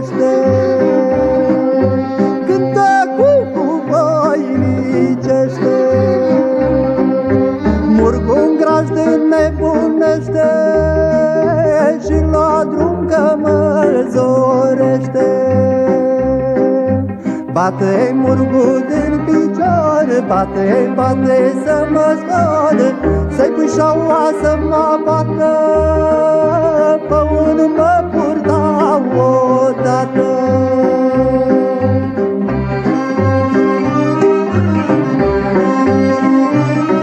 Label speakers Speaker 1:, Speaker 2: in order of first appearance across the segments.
Speaker 1: bobocește. Cântă cu voinicește, Murgun grajdin nebunește Și la drum că mă zorește. Bate-i murgu din picioare, bate, bate să mă zboare, Să-i pui șaua să mă bată, Música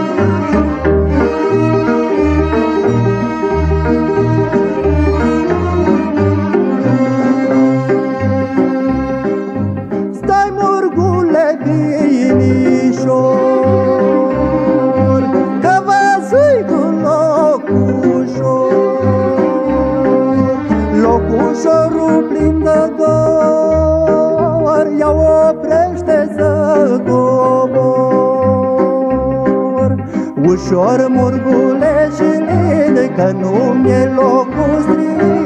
Speaker 1: Ușor murgule și line Că nu mi-e locul strin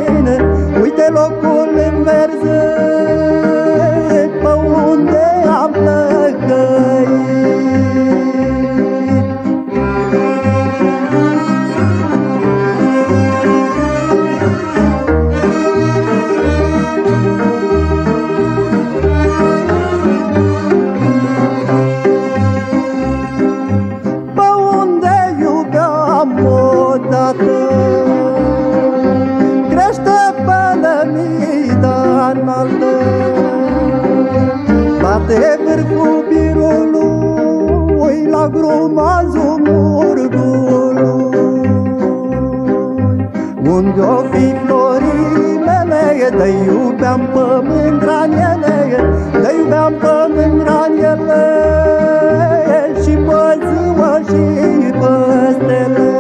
Speaker 1: mele Dă iubeam pe mândranele Dă iubeam pe mândranele Și pe ziua și pe stele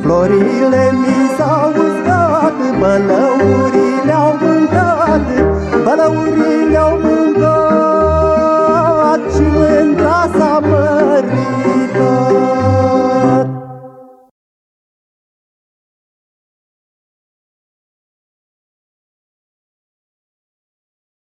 Speaker 1: Florile mi s-au uscat Bălăurile au